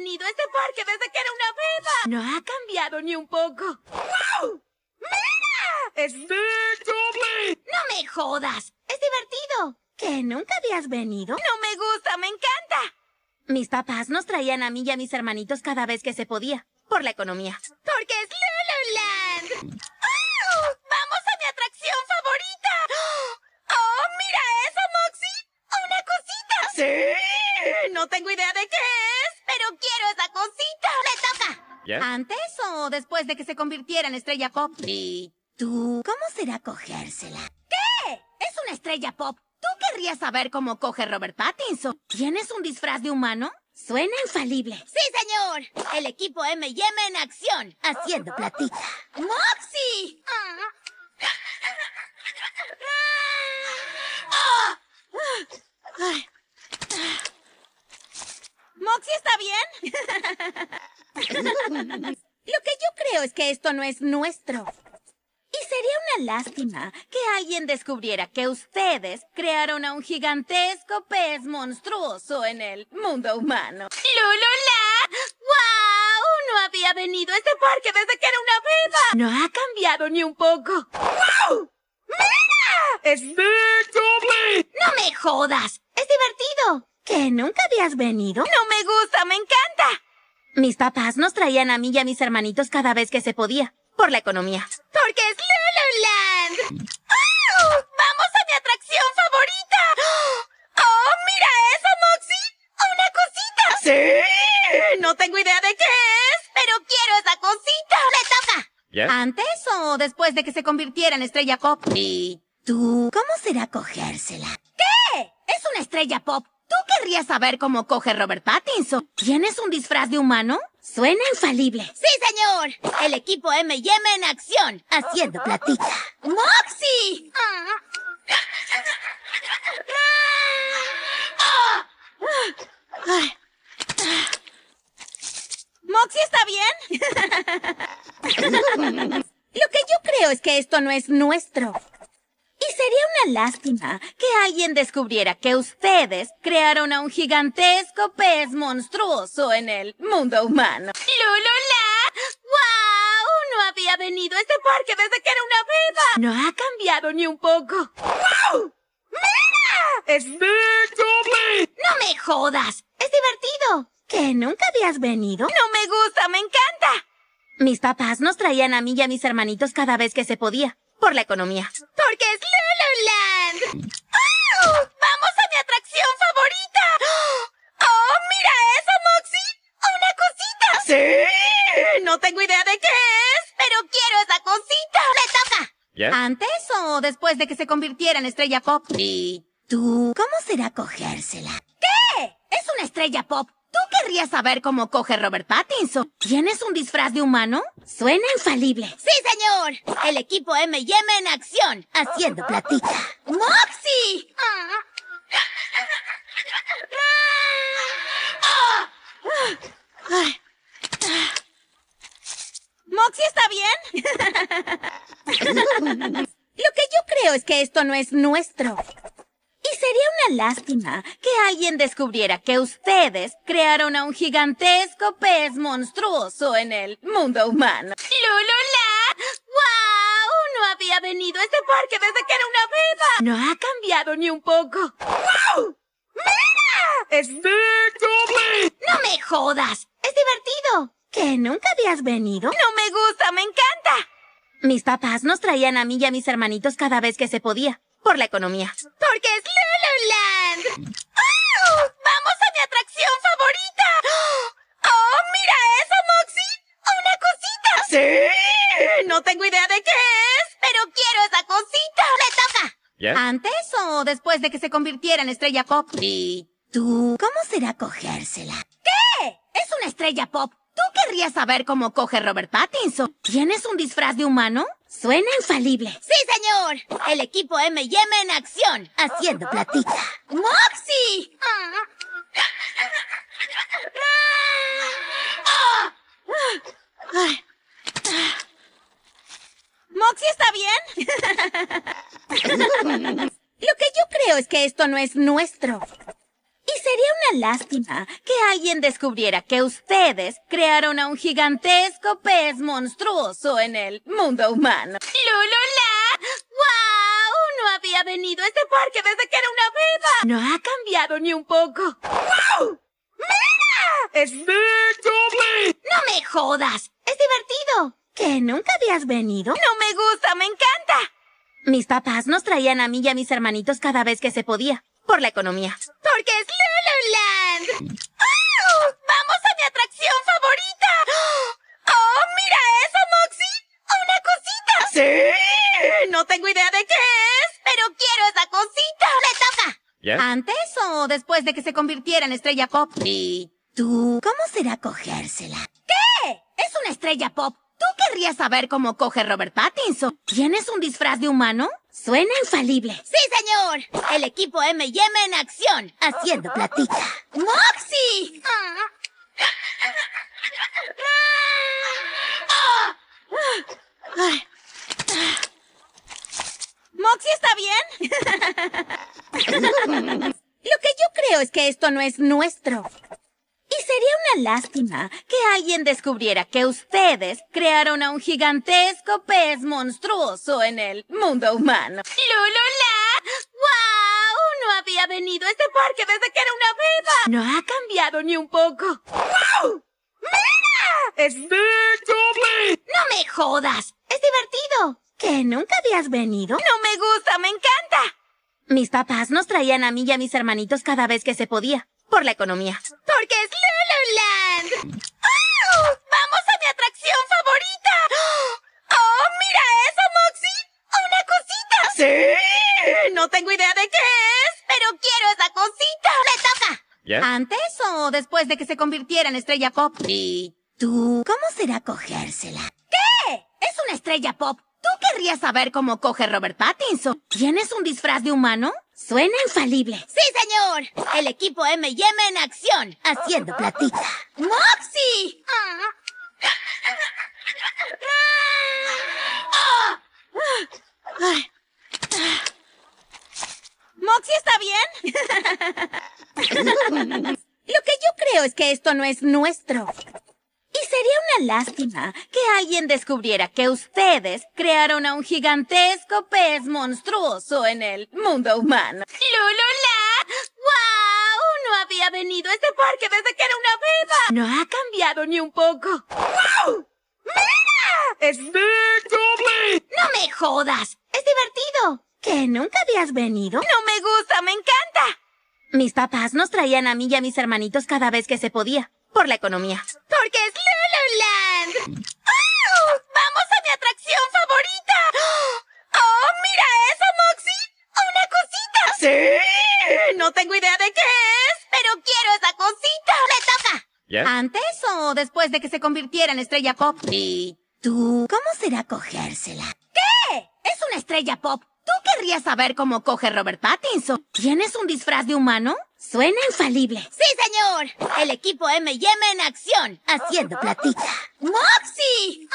venido a este parque desde que era una beba. No ha cambiado ni un poco. ¡Wow! ¡Mira! ¡Es Big ¡No me jodas! ¡Es divertido! ¿Que nunca habías venido? No me gusta, me encanta. Mis papás nos traían a mí y a mis hermanitos cada vez que se podía. Por la economía. Porque es Lululand. ¡Oh! ¡Vamos a mi atracción favorita! ¡Oh, mira eso, Moxie! ¡Una cosita! ¡Sí! No tengo idea de ¿Antes o después de que se convirtiera en estrella pop? ¿Y tú? ¿Cómo será cogérsela? ¿Qué? Es una estrella pop. Tú querrías saber cómo coge Robert Pattinson. ¿Tienes un disfraz de humano? Suena infalible. Sí, señor. El equipo M&M en acción, haciendo platita. ¡Moxie! Ay. ¿Moxie está bien? Lo que yo creo es que esto no es nuestro. Y sería una lástima que alguien descubriera que ustedes crearon a un gigantesco pez monstruoso en el mundo humano. ¡Lulula! ¡Wow! No había venido a este parque desde que era una beba. No ha cambiado ni un poco. ¡Wow! ¡Mira! ¡Es Big ¡No me jodas! ¡Es divertido! ¿Que nunca habías venido? No me gusta, me encanta. Mis papás nos traían a mí y a mis hermanitos cada vez que se podía. Por la economía. Porque es Lululand. ¡Oh! ¡Vamos a mi atracción favorita! ¡Oh, mira eso, Moxie! ¡Una cosita! ¡Sí! No tengo idea de qué es, pero quiero esa cosita. ¡Me toca! ¿Ya? ¿Antes o después de que se convirtiera en estrella pop? ¿Y tú? ¿Cómo será cogérsela? ¿Qué? Es una estrella pop. Tú querrías saber cómo coge Robert Pattinson. ¿Tienes un disfraz de humano? Suena infalible. Sí, señor. El equipo M&M en acción, haciendo platita. ¡Moxie! ¿Moxie está bien? Lo que yo creo es que esto no es nuestro. Una lástima que alguien descubriera que ustedes crearon a un gigantesco pez monstruoso en el mundo humano. ¡Lulula! ¡Wow! No había venido a este parque desde que era una beba. No ha cambiado ni un poco. ¡Wow! ¡Mira! ¡Es Big ¡No me jodas! ¡Es divertido! ¿Que nunca habías venido? No me gusta, me encanta. Mis papás nos traían a mí y a mis hermanitos cada vez que se podía. Por la economía. Porque es ¡Oh! ¡Vamos a mi atracción favorita! ¡Oh, mira eso, Moxie! ¡Una cosita! ¡Sí! No tengo idea de qué es, pero quiero esa cosita. ¡Me toca! ¿Ya? ¿Antes o después de que se convirtiera en estrella pop? ¿Y tú? ¿Cómo será cogérsela? ¿Qué? Es una estrella pop. Tú querrías saber cómo coge Robert Pattinson. ¿Tienes un disfraz de humano? Suena infalible. Sí, señor. El equipo M&M en acción, haciendo platita. ¡Moxie! ¿Moxie está bien? Lo que yo creo es que esto no es nuestro. Lástima que alguien descubriera que ustedes crearon a un gigantesco pez monstruoso en el mundo humano. ¡Lulula! ¡Wow! No había venido a este parque desde que era una beba. No ha cambiado ni un poco. ¡Wow! ¡Mira! ¡Es Big ¡No me jodas! ¡Es divertido! ¿Que nunca habías venido? No me gusta, me encanta. Mis papás nos traían a mí y a mis hermanitos cada vez que se podía. Por la economía. Porque es Lululand. ¡Oh! ¡Vamos a mi atracción favorita! ¡Oh, mira eso, Moxie! ¡Una cosita! ¡Sí! No tengo idea de qué es, pero quiero esa cosita. ¡Me toca! ¿Ya? ¿Antes o después de que se convirtiera en estrella pop? ¿Y tú? ¿Cómo será cogérsela? ¿Qué? Es una estrella pop. Tú querrías saber cómo coge Robert Pattinson. ¿Tienes un disfraz de humano? Suena infalible. Sí, señor. El equipo M&M en acción, haciendo platita. ¡Moxie! ¿Moxie está bien? Lo que yo creo es que esto no es nuestro. Lástima que alguien descubriera que ustedes crearon a un gigantesco pez monstruoso en el mundo humano. ¡Lulula! ¡Wow! No había venido a este parque desde que era una beba. No ha cambiado ni un poco. ¡Wow! ¡Mira! ¡Es ¡No me jodas! ¡Es divertido! ¿Que nunca habías venido? No me gusta, me encanta. Mis papás nos traían a mí y a mis hermanitos cada vez que se podía. Por la economía. Porque es. ¡Vamos a mi atracción favorita! ¡Oh, mira eso, Moxie! ¡Una cosita! ¡Sí! No tengo idea de qué es, pero quiero esa cosita. ¡Me toca! ¿Ya? ¿Antes o después de que se convirtiera en estrella pop? ¿Y tú? ¿Cómo será cogérsela? ¿Qué? Es una estrella pop. Tú querrías saber cómo coge Robert Pattinson. ¿Tienes un disfraz de humano? Suena infalible. ¡Sí, señor! El equipo M&M en acción, haciendo platita. ¡Moxie! ¿Moxie está bien? Lo que yo creo es que esto no es nuestro. Una lástima que alguien descubriera que ustedes crearon a un gigantesco pez monstruoso en el mundo humano. ¡Lulula! ¡Wow! No había venido a este parque desde que era una beba. No ha cambiado ni un poco. ¡Wow! ¡Mira! ¡Es ¡No me jodas! ¡Es divertido! ¿Que nunca habías venido? No me gusta, me encanta. Mis papás nos traían a mí y a mis hermanitos cada vez que se podía. Por la economía. Porque es. ¡Oh! ¡Vamos a mi atracción favorita! ¡Oh, mira eso, Moxie! ¡Una cosita! ¡Sí! No tengo idea de qué es, pero quiero esa cosita. ¡Me toca! ¿Ya? ¿Antes o después de que se convirtiera en estrella pop? ¿Y tú? ¿Cómo será cogérsela? ¿Qué? Es una estrella pop. Tú querrías saber cómo coge Robert Pattinson. ¿Tienes un disfraz de humano? Suena infalible. ¡Sí, señor! El equipo M&M en acción, haciendo platita. ¡Moxie! ¿Moxie está bien? Lo que yo creo es que esto no es nuestro. Lástima que alguien descubriera que ustedes crearon a un gigantesco pez monstruoso en el mundo humano. ¡Lulula! ¡Wow! No había venido a este parque desde que era una beba. No ha cambiado ni un poco. ¡Wow! ¡Mira! ¡Es ¡No me jodas! ¡Es divertido! ¿Que nunca habías venido? No me gusta, me encanta. Mis papás nos traían a mí y a mis hermanitos cada vez que se podía. Por la economía. Porque es. ¡Oh! ¡Vamos a mi atracción favorita! ¡Oh, mira eso, Moxie! ¡Una cosita! ¡Sí! No tengo idea de qué es, pero quiero esa cosita. ¡Me toca! ¿Ya? ¿Antes o después de que se convirtiera en estrella pop? ¿Y tú? ¿Cómo será cogérsela? ¿Qué? Es una estrella pop. Tú querrías saber cómo coge Robert Pattinson. ¿Tienes un disfraz de humano? Suena infalible. ¡Sí, señor! El equipo M&M en acción, haciendo platita. ¡Moxie!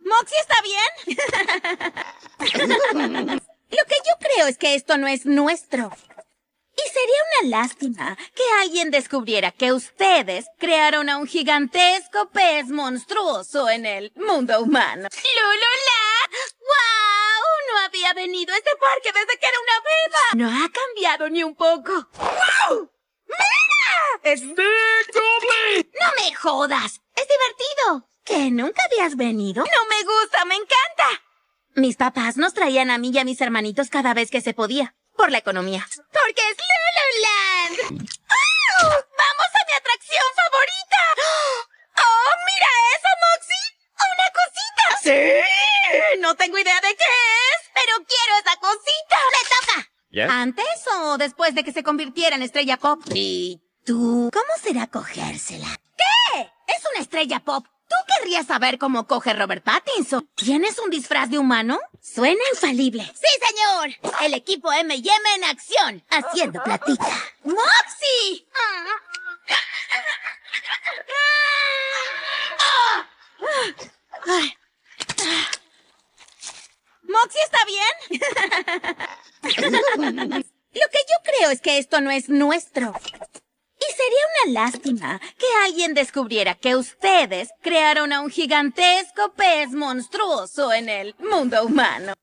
¿Moxie está bien? Lo que yo creo es que esto no es nuestro. Lástima que alguien descubriera que ustedes crearon a un gigantesco pez monstruoso en el mundo humano. ¡Lulula! ¡Wow! No había venido a este parque desde que era una beba. No ha cambiado ni un poco. ¡Wow! ¡Mira! ¡Es ¡No me jodas! ¡Es divertido! ¿Que nunca habías venido? No me gusta, me encanta. Mis papás nos traían a mí y a mis hermanitos cada vez que se podía. Por la economía. Porque es Lululand. ¡Oh! ¡Vamos a mi atracción favorita! ¡Oh, mira eso, Moxie! ¡Una cosita! ¡Sí! No tengo idea de qué es, pero quiero esa cosita. ¡Me toca! ¿Ya? ¿Antes o después de que se convirtiera en estrella pop? ¿Y tú? ¿Cómo será cogérsela? ¿Qué? Es una estrella pop. Querrías saber cómo coge Robert Pattinson. ¿Tienes un disfraz de humano? Suena infalible. ¡Sí, señor! El equipo M&M en acción, haciendo platita. ¡Moxie! ¿Sí está bien? Lo que yo creo es que esto no es nuestro. Una lástima que alguien descubriera que ustedes crearon a un gigantesco pez monstruoso en el mundo humano.